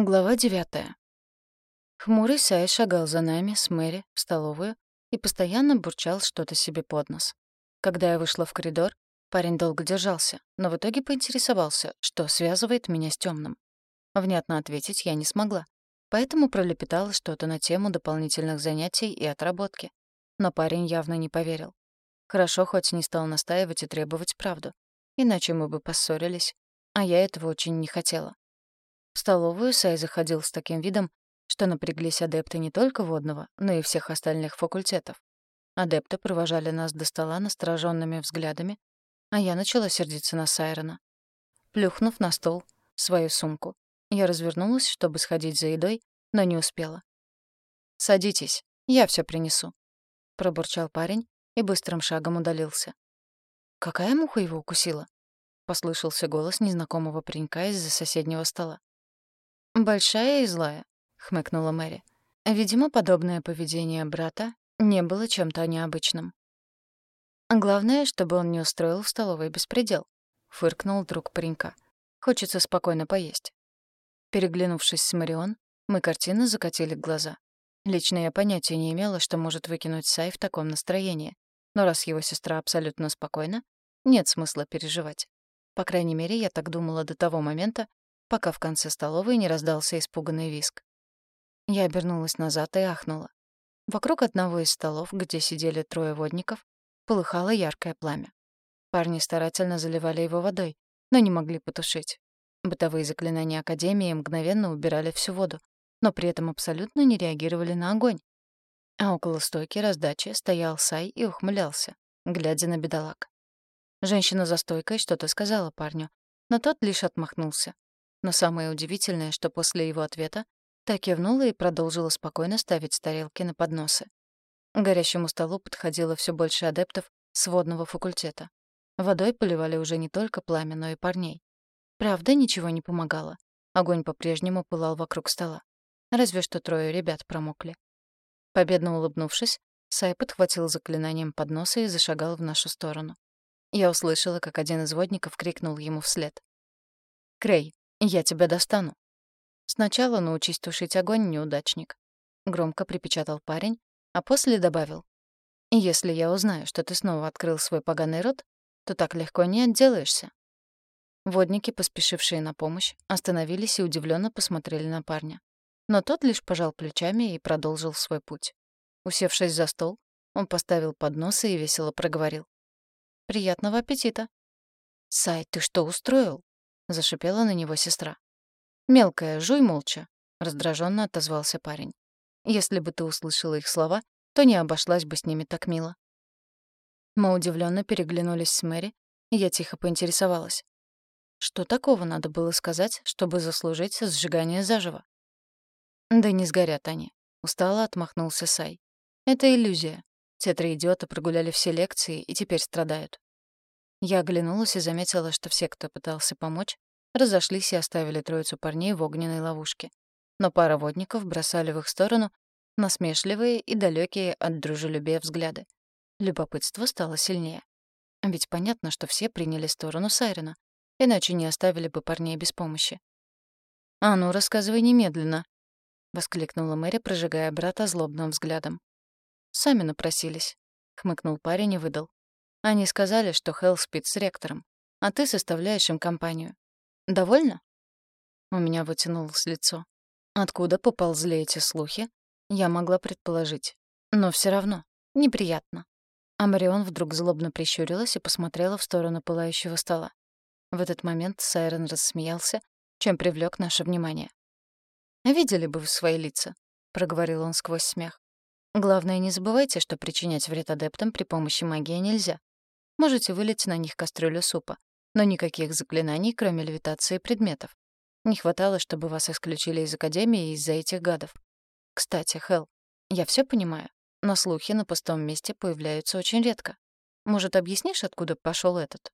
Глава девятая. Хмурый Сай шагал за нами с Мэри в столовую и постоянно бурчал что-то себе под нос. Когда я вышла в коридор, парень долго держался, но в итоге поинтересовался, что связывает меня с темным. Внятно ответить я не смогла, поэтому пролепетала что-то на тему дополнительных занятий и отработки. Но парень явно не поверил. Хорошо, хоть не стал настаивать и требовать правду. Иначе мы бы поссорились, а я этого очень не хотела. В столовую Сай заходил с таким видом, что напряглись адепты не только водного, но и всех остальных факультетов. Адепты провожали нас до стола настороженными взглядами, а я начала сердиться на Сайрона. Плюхнув на стол свою сумку, я развернулась, чтобы сходить за едой, но не успела. «Садитесь, я все принесу», — пробурчал парень и быстрым шагом удалился. «Какая муха его укусила?» — послышался голос незнакомого паренька из-за соседнего стола. «Большая и злая», — хмыкнула Мэри. Видимо, подобное поведение брата не было чем-то необычным. «Главное, чтобы он не устроил в столовой беспредел», — фыркнул друг паренька. «Хочется спокойно поесть». Переглянувшись с Марион, мы картинно закатили глаза. Лично я понятия не имела, что может выкинуть Сай в таком настроении. Но раз его сестра абсолютно спокойна, нет смысла переживать. По крайней мере, я так думала до того момента, пока в конце столовой не раздался испуганный виск. Я обернулась назад и ахнула. Вокруг одного из столов, где сидели трое водников, полыхало яркое пламя. Парни старательно заливали его водой, но не могли потушить. Бытовые заклинания Академии мгновенно убирали всю воду, но при этом абсолютно не реагировали на огонь. А около стойки раздачи стоял Сай и ухмылялся, глядя на бедолаг. Женщина за стойкой что-то сказала парню, но тот лишь отмахнулся, но самое удивительное, что после его ответа та кивнула и продолжила спокойно ставить тарелки на подносы. К горящему столу подходило все больше адептов с водного факультета. Водой поливали уже не только пламя, но и парней. Правда, ничего не помогало. Огонь по-прежнему пылал вокруг стола. Разве что трое ребят промокли. Победно улыбнувшись, Сай подхватил заклинанием подноса и зашагал в нашу сторону. Я услышала, как один из водников крикнул ему вслед. «Крей, я тебя достану. Сначала научись тушить огонь, неудачник. Громко припечатал парень, а после добавил. Если я узнаю, что ты снова открыл свой поганый рот, то так легко не отделаешься. Водники, поспешившие на помощь, остановились и удивленно посмотрели на парня. Но тот лишь пожал плечами и продолжил свой путь. Усевшись за стол, он поставил поднос и весело проговорил. «Приятного аппетита!» «Сай, ты что устроил?» — зашипела на него сестра. «Мелкая, жуй молча», — раздраженно отозвался парень. «Если бы ты услышала их слова, то не обошлась бы с ними так мило». Мы удивленно переглянулись с Мэри, и я тихо поинтересовалась. Что такого надо было сказать, чтобы заслужить сжигание заживо? «Да не сгорят они», — устало отмахнулся Сай. «Это иллюзия. Те три идиота прогуляли все лекции и теперь страдают. Я оглянулась и заметила, что все, кто пытался помочь, разошлись и оставили троицу парней в огненной ловушке. Но пара водников бросали в их сторону насмешливые и далекие от дружелюбия взгляды. Любопытство стало сильнее. Ведь понятно, что все приняли сторону Сайрена, иначе не оставили бы парней без помощи. «А ну, рассказывай немедленно», — воскликнула Мэри, прожигая брата злобным взглядом. «Сами напросились», — хмыкнул парень и выдал. Они сказали, что Хелл спит с ректором, а ты составляешь им компанию. Довольно? У меня вытянулось лицо. Откуда поползли эти слухи, я могла предположить. Но все равно неприятно. А Марион вдруг злобно прищурилась и посмотрела в сторону пылающего стола. В этот момент Сайрон рассмеялся, чем привлек наше внимание. «Видели бы вы свои лица», — проговорил он сквозь смех. «Главное, не забывайте, что причинять вред адептам при помощи магии нельзя. Можете вылить на них кастрюлю супа, но никаких заклинаний, кроме левитации предметов. Не хватало, чтобы вас исключили из Академии из-за этих гадов. Кстати, Хел, я все понимаю, но слухи на пустом месте появляются очень редко. Может, объяснишь, откуда пошел этот?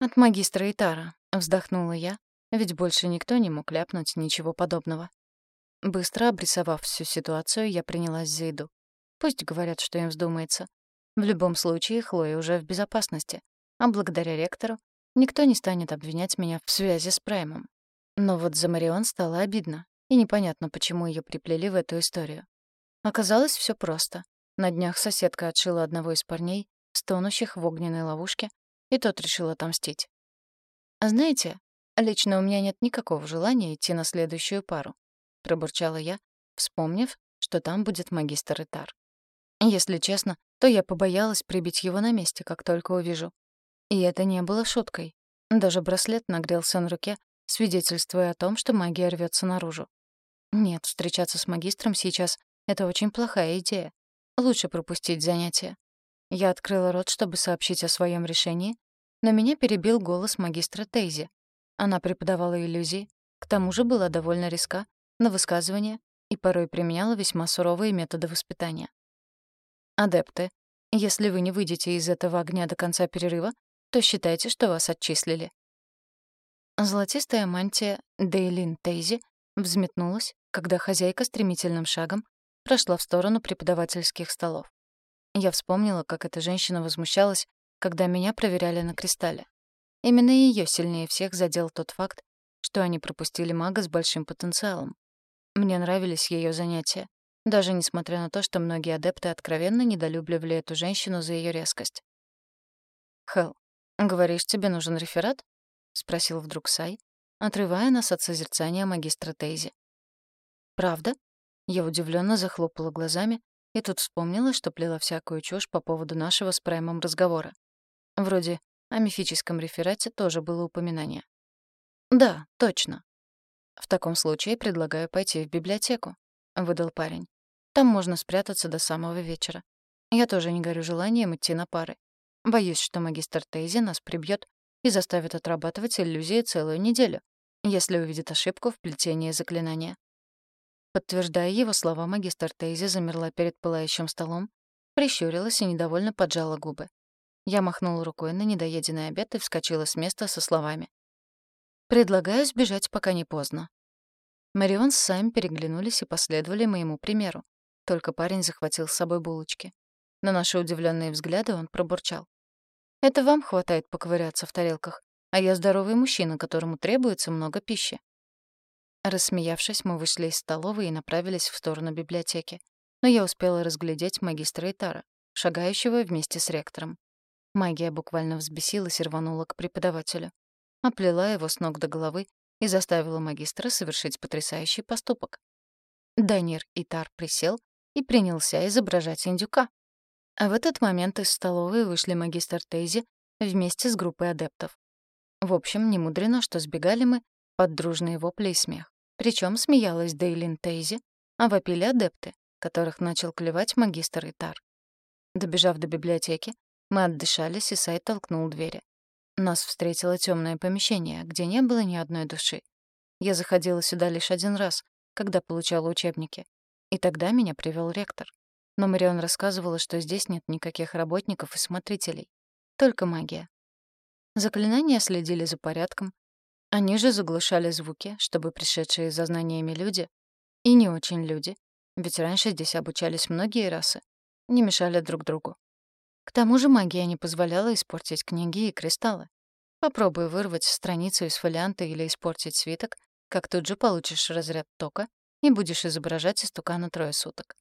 От магистра Итара, вздохнула я, ведь больше никто не мог ляпнуть ничего подобного. Быстро обрисовав всю ситуацию, я принялась за еду. Пусть говорят, что им вздумается. В любом случае, Хлоя уже в безопасности, а благодаря ректору никто не станет обвинять меня в связи с Праймом. Но вот за Марион стало обидно, и непонятно, почему ее приплели в эту историю. Оказалось, все просто. На днях соседка отшила одного из парней, стонущих в огненной ловушке, и тот решил отомстить. «А знаете, лично у меня нет никакого желания идти на следующую пару», — пробурчала я, вспомнив, что там будет магистр Итар. Если честно, то я побоялась прибить его на месте, как только увижу. И это не было шуткой. Даже браслет нагрелся на руке, свидетельствуя о том, что магия рвется наружу. Нет, встречаться с магистром сейчас — это очень плохая идея. Лучше пропустить занятие. Я открыла рот, чтобы сообщить о своем решении, но меня перебил голос магистра Тейзи. Она преподавала иллюзии, к тому же была довольно резка на высказывания и порой применяла весьма суровые методы воспитания. «Адепты, если вы не выйдете из этого огня до конца перерыва, то считайте, что вас отчислили. Золотистая мантия Дейлин Тейзи взметнулась, когда хозяйка стремительным шагом прошла в сторону преподавательских столов. Я вспомнила, как эта женщина возмущалась, когда меня проверяли на кристалле. Именно ее сильнее всех задел тот факт, что они пропустили мага с большим потенциалом. Мне нравились ее занятия, даже несмотря на то, что многие адепты откровенно недолюбливали эту женщину за ее резкость. «Хелл, говоришь, тебе нужен реферат?» — спросил вдруг Сай, отрывая нас от созерцания магистра Тейзи. «Правда?» Я удивленно захлопала глазами и тут вспомнила, что плела всякую чушь по поводу нашего с Праймом разговора. Вроде о мифическом реферате тоже было упоминание. «Да, точно. В таком случае предлагаю пойти в библиотеку», — выдал парень. «Там можно спрятаться до самого вечера. Я тоже не горю желанием идти на пары. Боюсь, что магистр Тейзи нас прибьет и заставит отрабатывать иллюзии целую неделю, если увидит ошибку в плетении заклинания. Подтверждая его слова, магистр Тейзи замерла перед пылающим столом, прищурилась и недовольно поджала губы. Я махнула рукой на недоеденный обед и вскочила с места со словами. «Предлагаю сбежать, пока не поздно». Марион с Сайм переглянулись и последовали моему примеру. Только парень захватил с собой булочки. На наши удивленные взгляды он пробурчал. Это вам хватает поковыряться в тарелках, а я здоровый мужчина, которому требуется много пищи. Рассмеявшись, мы вышли из столовой и направились в сторону библиотеки. Но я успела разглядеть магистра Итара, шагающего вместе с ректором. Магия буквально взбесилась и рванула к преподавателю. Оплела его с ног до головы и заставила магистра совершить потрясающий поступок. Данир Итар присел и принялся изображать индюка. А в этот момент из столовой вышли магистр Тейзи вместе с группой адептов. В общем, не мудрено, что сбегали мы под дружные вопли и смех. Причем смеялась Дейлин Тейзи, а вопили адепты, которых начал клевать магистр Итар. Добежав до библиотеки, мы отдышались, и Сай толкнул двери. Нас встретило темное помещение, где не было ни одной души. Я заходила сюда лишь один раз, когда получала учебники. И тогда меня привел ректор. Но Марион рассказывала, что здесь нет никаких работников и смотрителей. Только магия. Заклинания следили за порядком. Они же заглушали звуки, чтобы пришедшие за знаниями люди, и не очень люди, ведь раньше здесь обучались многие расы, не мешали друг другу. К тому же магия не позволяла испортить книги и кристаллы. Попробуй вырвать страницу из фолианта или испортить свиток, как тут же получишь разряд тока и будешь изображать истукана трое суток.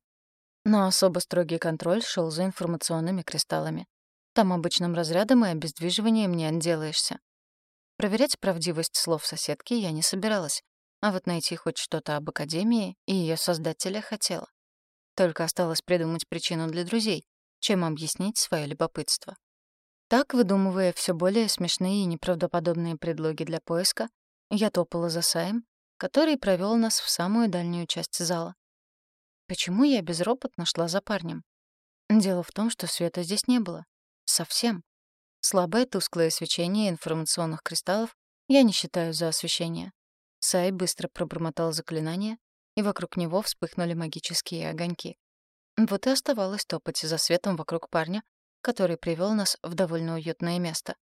Но особо строгий контроль шел за информационными кристаллами. Там обычным разрядом и обездвиживанием не отделаешься. Проверять правдивость слов соседки я не собиралась, а вот найти хоть что-то об Академии и ее создателя хотела. Только осталось придумать причину для друзей, чем объяснить свое любопытство. Так, выдумывая все более смешные и неправдоподобные предлоги для поиска, я топала за Саем, который провел нас в самую дальнюю часть зала. Почему я безропотно шла за парнем? Дело в том, что света здесь не было. Совсем. Слабое тусклое свечение информационных кристаллов я не считаю за освещение. Сай быстро пробормотал заклинание, и вокруг него вспыхнули магические огоньки. Вот и оставалось топать за светом вокруг парня, который привел нас в довольно уютное место.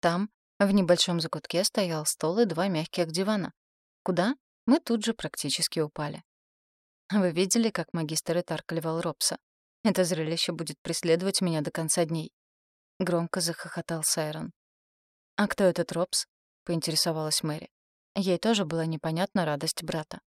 Там, в небольшом закутке, стоял стол и два мягких дивана. Куда? Мы тут же практически упали. Вы видели, как магистр Итар клевал Робса? Это зрелище будет преследовать меня до конца дней. Громко захохотал Сайрон. «А кто этот Робс?» — поинтересовалась Мэри. Ей тоже была непонятна радость брата.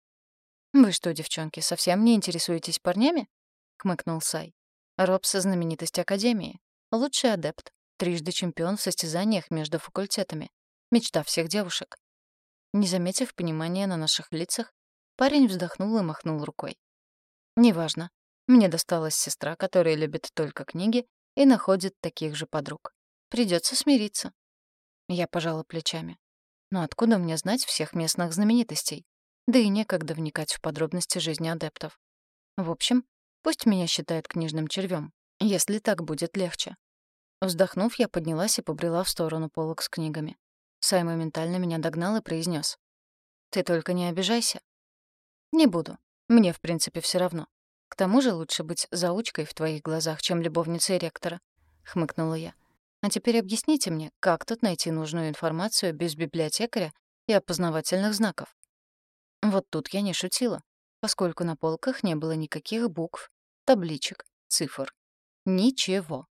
«Вы что, девчонки, совсем не интересуетесь парнями?» — хмыкнул Сай. «Робс — знаменитость Академии. Лучший адепт. Трижды чемпион в состязаниях между факультетами. Мечта всех девушек». Не заметив понимания на наших лицах, парень вздохнул и махнул рукой. «Неважно. Мне досталась сестра, которая любит только книги и находит таких же подруг. Придется смириться». Я пожала плечами. Но откуда мне знать всех местных знаменитостей? Да и некогда вникать в подробности жизни адептов. В общем, пусть меня считают книжным червем, если так будет легче. Вздохнув, я поднялась и побрела в сторону полок с книгами. Сай моментально меня догнал и произнес: «Ты только не обижайся». «Не буду. Мне, в принципе, все равно. К тому же лучше быть заучкой в твоих глазах, чем любовницей ректора», — хмыкнула я. «А теперь объясните мне, как тут найти нужную информацию без библиотекаря и опознавательных знаков?» Вот тут я не шутила, поскольку на полках не было никаких букв, табличек, цифр. Ничего.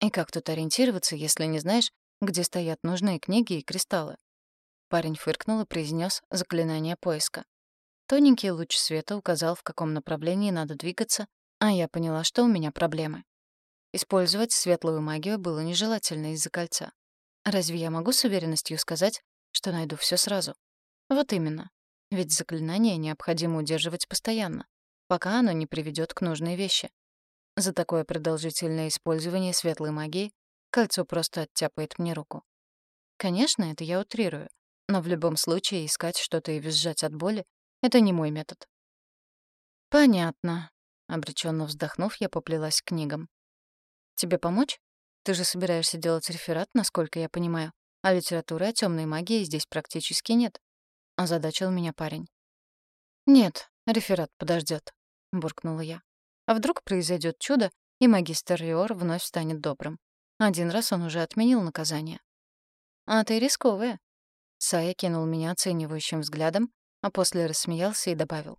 И как тут ориентироваться, если не знаешь, где стоят нужные книги и кристаллы? Парень фыркнул и произнес заклинание поиска. Тоненький луч света указал, в каком направлении надо двигаться, а я поняла, что у меня проблемы. Использовать светлую магию было нежелательно из-за кольца. Разве я могу с уверенностью сказать, что найду все сразу? Вот именно. Ведь заклинание необходимо удерживать постоянно, пока оно не приведет к нужной вещи. За такое продолжительное использование светлой магии кольцо просто оттяпает мне руку. Конечно, это я утрирую, но в любом случае искать что-то и визжать от боли — это не мой метод. «Понятно», — обреченно вздохнув, я поплелась к книгам. «Тебе помочь? Ты же собираешься делать реферат, насколько я понимаю, а литературы о темной магии здесь практически нет». — озадачил меня парень. «Нет, реферат подождет, буркнула я. «А вдруг произойдет чудо, и магистр Риор вновь станет добрым? Один раз он уже отменил наказание». «А ты рисковая». Сая кинул меня оценивающим взглядом, а после рассмеялся и добавил.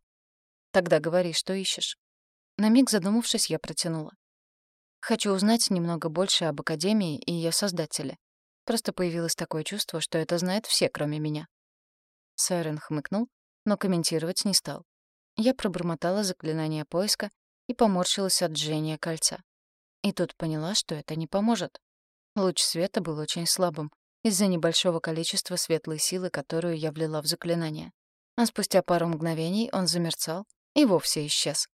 «Тогда говори, что ищешь». На миг задумавшись, я протянула. «Хочу узнать немного больше об Академии и ее создателе. Просто появилось такое чувство, что это знают все, кроме меня». Сайрен хмыкнул, но комментировать не стал. Я пробормотала заклинание поиска и поморщилась от жжения кольца. И тут поняла, что это не поможет. Луч света был очень слабым из-за небольшого количества светлой силы, которую я влила в заклинание. А спустя пару мгновений он замерцал и вовсе исчез.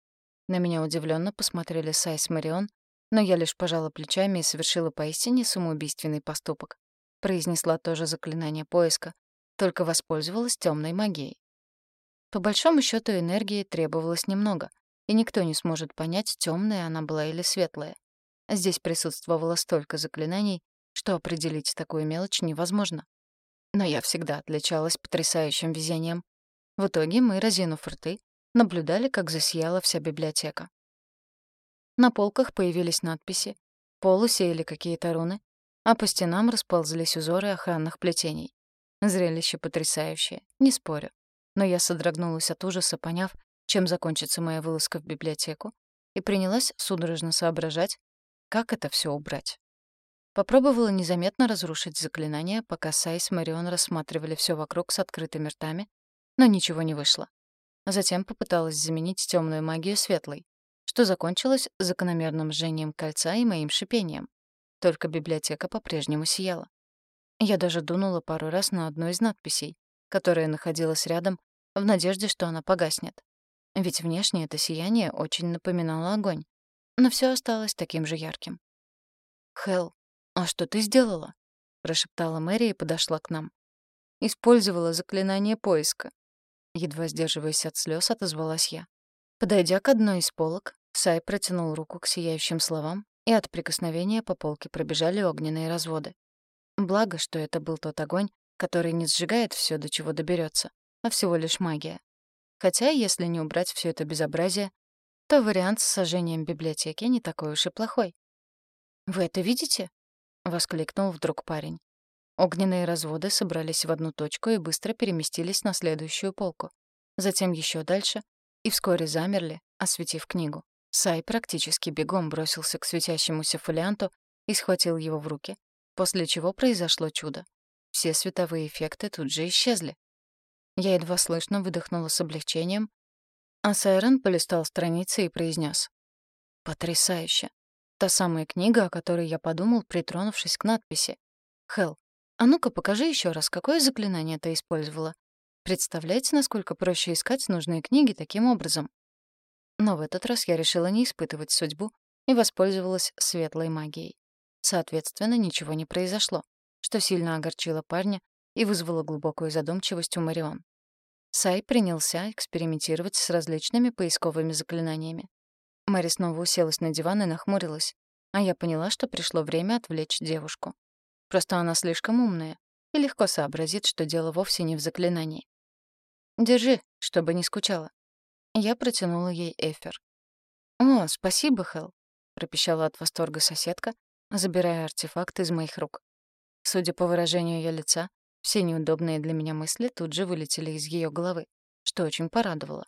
На меня удивленно посмотрели Сай с Марион, но я лишь пожала плечами и совершила поистине самоубийственный поступок. Произнесла тоже заклинание поиска, только воспользовалась темной магией. По большому счету энергии требовалось немного, и никто не сможет понять, темная она была или светлая. Здесь присутствовало столько заклинаний, что определить такую мелочь невозможно. Но я всегда отличалась потрясающим везением. В итоге мы, разинув рты, наблюдали, как засияла вся библиотека. На полках появились надписи, пол усеяли какие-то руны, а по стенам расползлись узоры охранных плетений. Зрелище потрясающее, не спорю. Но я содрогнулась от ужаса, поняв, чем закончится моя вылазка в библиотеку, и принялась судорожно соображать, как это все убрать. Попробовала незаметно разрушить заклинание, пока Сай с Марион рассматривали все вокруг с открытыми ртами, но ничего не вышло. Затем попыталась заменить темную магию светлой, что закончилось закономерным жжением кольца и моим шипением. Только библиотека по-прежнему сияла. Я даже дунула пару раз на одну из надписей, которая находилась рядом, в надежде, что она погаснет. Ведь внешне это сияние очень напоминало огонь, но все осталось таким же ярким. «Хелл, а что ты сделала?» — прошептала Мэри и подошла к нам. «Использовала заклинание поиска». Едва сдерживаясь от слез, отозвалась я. Подойдя к одной из полок, Сай протянул руку к сияющим словам, и от прикосновения по полке пробежали огненные разводы. Благо, что это был тот огонь, который не сжигает все, до чего доберется, а всего лишь магия. Хотя, если не убрать все это безобразие, то вариант с сожжением библиотеки не такой уж и плохой. «Вы это видите?» — воскликнул вдруг парень. Огненные разводы собрались в одну точку и быстро переместились на следующую полку. Затем еще дальше и вскоре замерли, осветив книгу. Сай практически бегом бросился к светящемуся фолианту и схватил его в руки, после чего произошло чудо. Все световые эффекты тут же исчезли. Я едва слышно выдохнула с облегчением, а Сайрон полистал страницы и произнес: «Потрясающе! Та самая книга, о которой я подумал, притронувшись к надписи. Хел, а ну-ка покажи еще раз, какое заклинание ты использовала. Представляете, насколько проще искать нужные книги таким образом? Но в этот раз я решила не испытывать судьбу и воспользовалась светлой магией. Соответственно, ничего не произошло, что сильно огорчило парня и вызвало глубокую задумчивость у Марион. Сай принялся экспериментировать с различными поисковыми заклинаниями. Мэри снова уселась на диван и нахмурилась, а я поняла, что пришло время отвлечь девушку. Просто она слишком умная и легко сообразит, что дело вовсе не в заклинании. «Держи, чтобы не скучала». Я протянула ей эфир. «О, спасибо, Хелл», — пропищала от восторга соседка, забирая артефакт из моих рук. Судя по выражению ее лица, все неудобные для меня мысли тут же вылетели из ее головы, что очень порадовало.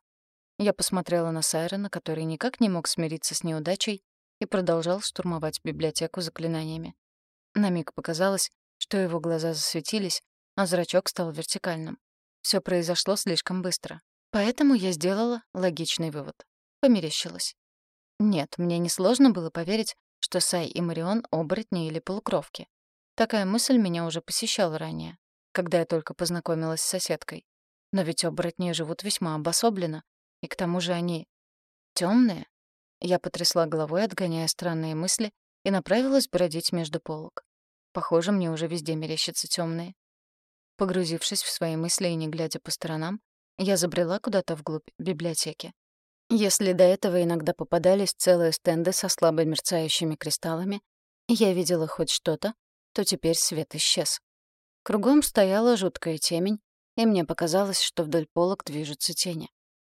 Я посмотрела на Сайрона, который никак не мог смириться с неудачей и продолжал штурмовать библиотеку заклинаниями. На миг показалось, что его глаза засветились, а зрачок стал вертикальным. Все произошло слишком быстро. Поэтому я сделала логичный вывод. Померещилась. Нет, мне несложно было поверить, что Сай и Марион — оборотни или полукровки. Такая мысль меня уже посещала ранее, когда я только познакомилась с соседкой. Но ведь оборотни живут весьма обособленно, и к тому же они темные. Я потрясла головой, отгоняя странные мысли, и направилась бродить между полок. Похоже, мне уже везде мерещатся темные. Погрузившись в свои мысли и не глядя по сторонам, я забрела куда-то вглубь библиотеки. Если до этого иногда попадались целые стенды со слабо мерцающими кристаллами, и я видела хоть что-то, то теперь свет исчез. Кругом стояла жуткая темень, и мне показалось, что вдоль полок движутся тени.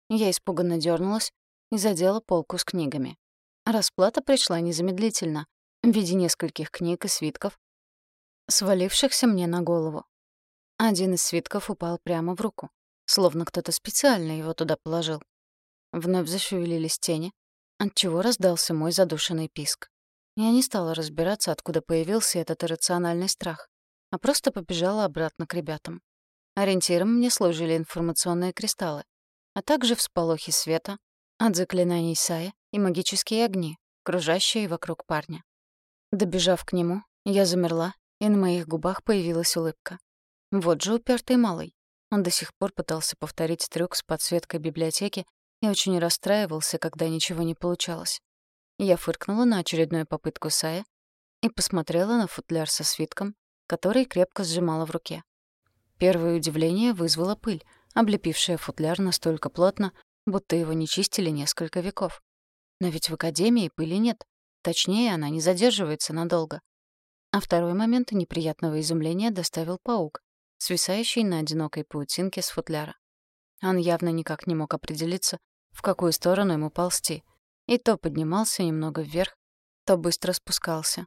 Я испуганно дернулась и задела полку с книгами. Расплата пришла незамедлительно, в виде нескольких книг и свитков, свалившихся мне на голову. Один из свитков упал прямо в руку, словно кто-то специально его туда положил. Вновь зашевелились тени, отчего раздался мой задушенный писк. Я не стала разбираться, откуда появился этот иррациональный страх, а просто побежала обратно к ребятам. Ориентиром мне служили информационные кристаллы, а также всполохи света от заклинаний Сая и магические огни, кружащие вокруг парня. Добежав к нему, я замерла, и на моих губах появилась улыбка. Вот же упертый малый. Он до сих пор пытался повторить трюк с подсветкой библиотеки и очень расстраивался, когда ничего не получалось. Я фыркнула на очередную попытку Сая и посмотрела на футляр со свитком, который крепко сжимала в руке. Первое удивление вызвала пыль, облепившая футляр настолько плотно, будто его не чистили несколько веков. Но ведь в академии пыли нет. Точнее, она не задерживается надолго. А второй момент неприятного изумления доставил паук, свисающий на одинокой паутинке с футляра. Он явно никак не мог определиться, в какую сторону ему ползти, и то поднимался немного вверх, то быстро спускался.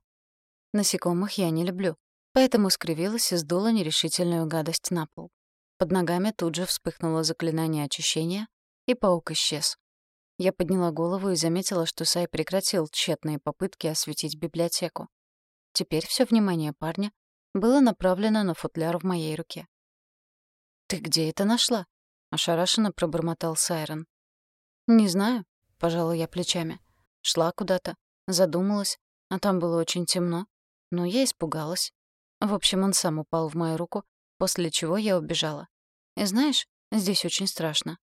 Насекомых я не люблю, поэтому скривилась и сдула нерешительную гадость на пол. Под ногами тут же вспыхнуло заклинание очищения, и паук исчез. Я подняла голову и заметила, что Сай прекратил тщетные попытки осветить библиотеку. Теперь все внимание парня было направлено на футляр в моей руке. «Ты где это нашла?» — ошарашенно пробормотал Сайрон. «Не знаю», — пожала я плечами. Шла куда-то, задумалась, а там было очень темно. Но я испугалась. В общем, он сам упал в мою руку, после чего я убежала. И знаешь, здесь очень страшно.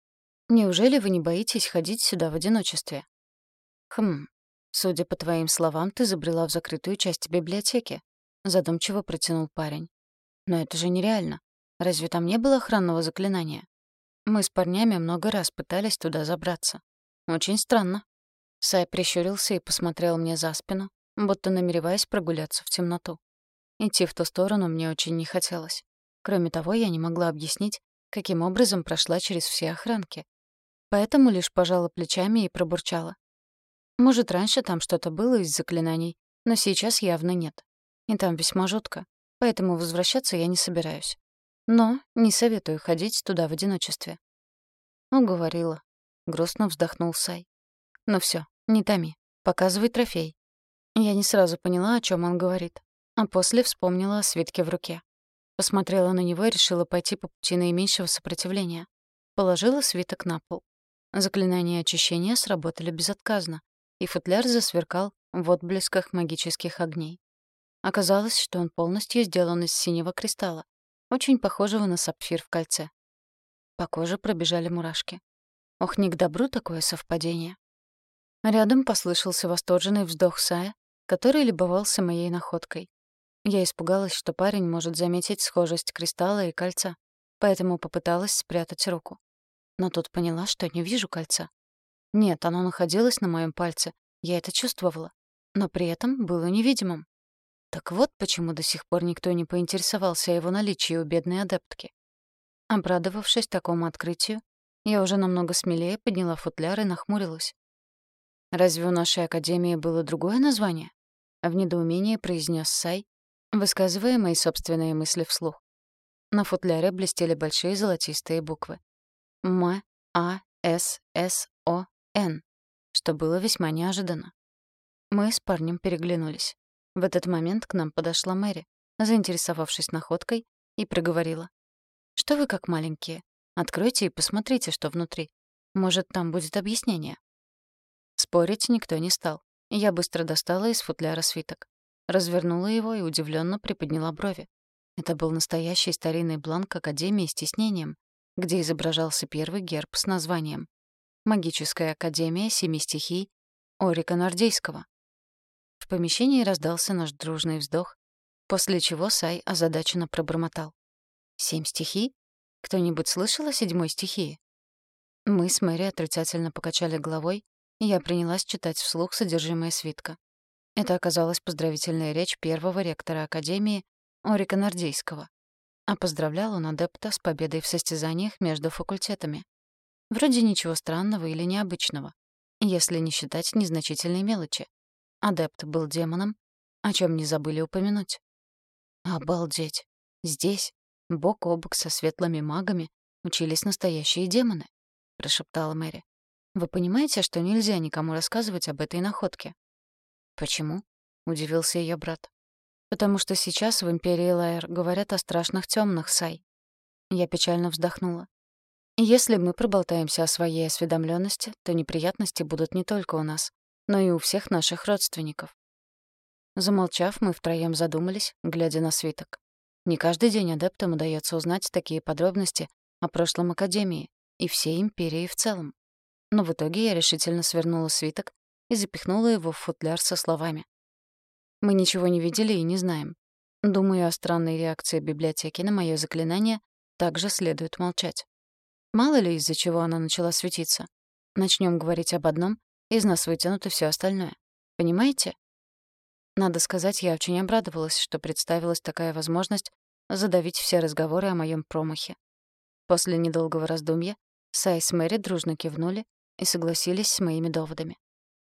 Неужели вы не боитесь ходить сюда в одиночестве? Хм, судя по твоим словам, ты забрела в закрытую часть библиотеки. Задумчиво протянул парень. Но это же нереально. Разве там не было охранного заклинания? Мы с парнями много раз пытались туда забраться. Очень странно. Сай прищурился и посмотрел мне за спину, будто намереваясь прогуляться в темноту. Идти в ту сторону мне очень не хотелось. Кроме того, я не могла объяснить, каким образом прошла через все охранки. Поэтому лишь пожала плечами и пробурчала. Может, раньше там что-то было из заклинаний, но сейчас явно нет. И там весьма жутко, поэтому возвращаться я не собираюсь. Но не советую ходить туда в одиночестве. Уговорила. Грустно вздохнул Сай. Ну все, не томи. Показывай трофей. Я не сразу поняла, о чем он говорит, а после вспомнила о свитке в руке. Посмотрела на него и решила пойти по пути наименьшего сопротивления. Положила свиток на пол. Заклинания очищения сработали безотказно, и футляр засверкал в отблесках магических огней. Оказалось, что он полностью сделан из синего кристалла, очень похожего на сапфир в кольце. По коже пробежали мурашки. Ох, не к добру такое совпадение. Рядом послышался восторженный вздох Сая, который любовался моей находкой. Я испугалась, что парень может заметить схожесть кристалла и кольца, поэтому попыталась спрятать руку. Но тут поняла, что не вижу кольца. Нет, оно находилось на моем пальце, я это чувствовала, но при этом было невидимым. Так вот почему до сих пор никто не поинтересовался его наличии у бедной адептки. Обрадовавшись такому открытию, я уже намного смелее подняла футляр и нахмурилась. «Разве у нашей академии было другое название?» — в недоумении произнес Сай, высказывая мои собственные мысли вслух. На футляре блестели большие золотистые буквы. М, А, С, С, О, Н, что было весьма неожиданно. Мы с парнем переглянулись. В этот момент к нам подошла Мэри, заинтересовавшись находкой, и проговорила. «Что вы как маленькие? Откройте и посмотрите, что внутри. Может, там будет объяснение». Спорить никто не стал. Я быстро достала из футляра свиток. Развернула его и удивленно приподняла брови. Это был настоящий старинный бланк Академии с тиснением, где изображался первый герб с названием «Магическая Академия Семи Стихий Орика Нордейского». В помещении раздался наш дружный вздох, после чего Сай озадаченно пробормотал. «Семь стихий? Кто-нибудь слышал о седьмой стихии?» Мы с Мэри отрицательно покачали головой, и я принялась читать вслух содержимое свитка. Это оказалась поздравительная речь первого ректора Академии Орика Нордейского. А поздравлял он адепта с победой в состязаниях между факультетами. Вроде ничего странного или необычного, если не считать незначительной мелочи. Адепт был демоном, о чем не забыли упомянуть. Обалдеть! Здесь, бок о бок со светлыми магами, учились настоящие демоны, прошептала Мэри. Вы понимаете, что нельзя никому рассказывать об этой находке? Почему? удивился ее брат. Потому что сейчас в Империи Лайер говорят о страшных темных, Сай. Я печально вздохнула. Если мы проболтаемся о своей осведомленности, то неприятности будут не только у нас, но и у всех наших родственников. Замолчав, мы втроем задумались, глядя на свиток. Не каждый день адептам удается узнать такие подробности о прошлом Академии и всей Империи в целом. Но в итоге я решительно свернула свиток и запихнула его в футляр со словами. Мы ничего не видели и не знаем. Думаю, о странной реакции библиотеки на мое заклинание также следует молчать. Мало ли, из-за чего она начала светиться. Начнем говорить об одном, из нас вытянут и все остальное. Понимаете? Надо сказать, я очень обрадовалась, что представилась такая возможность задавить все разговоры о моем промахе. После недолгого раздумья Сай с Мэри дружно кивнули и согласились с моими доводами.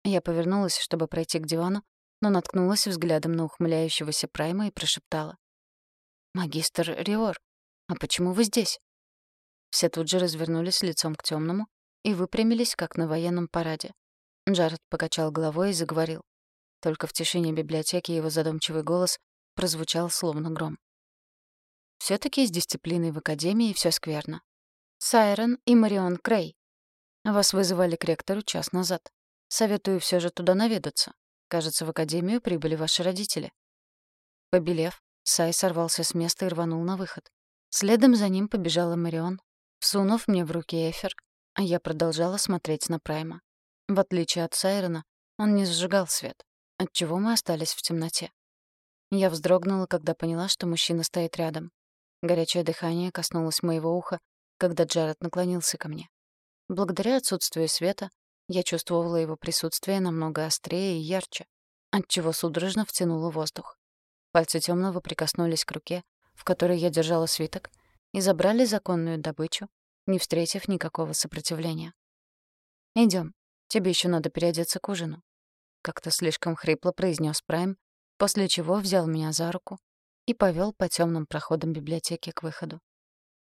Я повернулась, чтобы пройти к дивану, но наткнулась взглядом на ухмыляющегося Прайма и прошептала. «Магистр Риор, а почему вы здесь?» Все тут же развернулись лицом к темному и выпрямились, как на военном параде. Джаред покачал головой и заговорил. Только в тишине библиотеки его задумчивый голос прозвучал словно гром. все таки с дисциплиной в Академии все скверно. Сайрон и Марион Крей. Вас вызывали к ректору час назад. Советую все же туда наведаться. Кажется, в академию прибыли ваши родители». Побелев, Сай сорвался с места и рванул на выход. Следом за ним побежала Марион, всунув мне в руки эфир, а я продолжала смотреть на Прайма. В отличие от Сайрона, он не зажигал свет, отчего мы остались в темноте. Я вздрогнула, когда поняла, что мужчина стоит рядом. Горячее дыхание коснулось моего уха, когда Джаред наклонился ко мне. Благодаря отсутствию света я чувствовала его присутствие намного острее и ярче, отчего судорожно втянула воздух. Пальцы темного прикоснулись к руке, в которой я держала свиток, и забрали законную добычу, не встретив никакого сопротивления. Идем, тебе еще надо переодеться к ужину», — как-то слишком хрипло произнес Прайм, после чего взял меня за руку и повел по темным проходам библиотеки к выходу.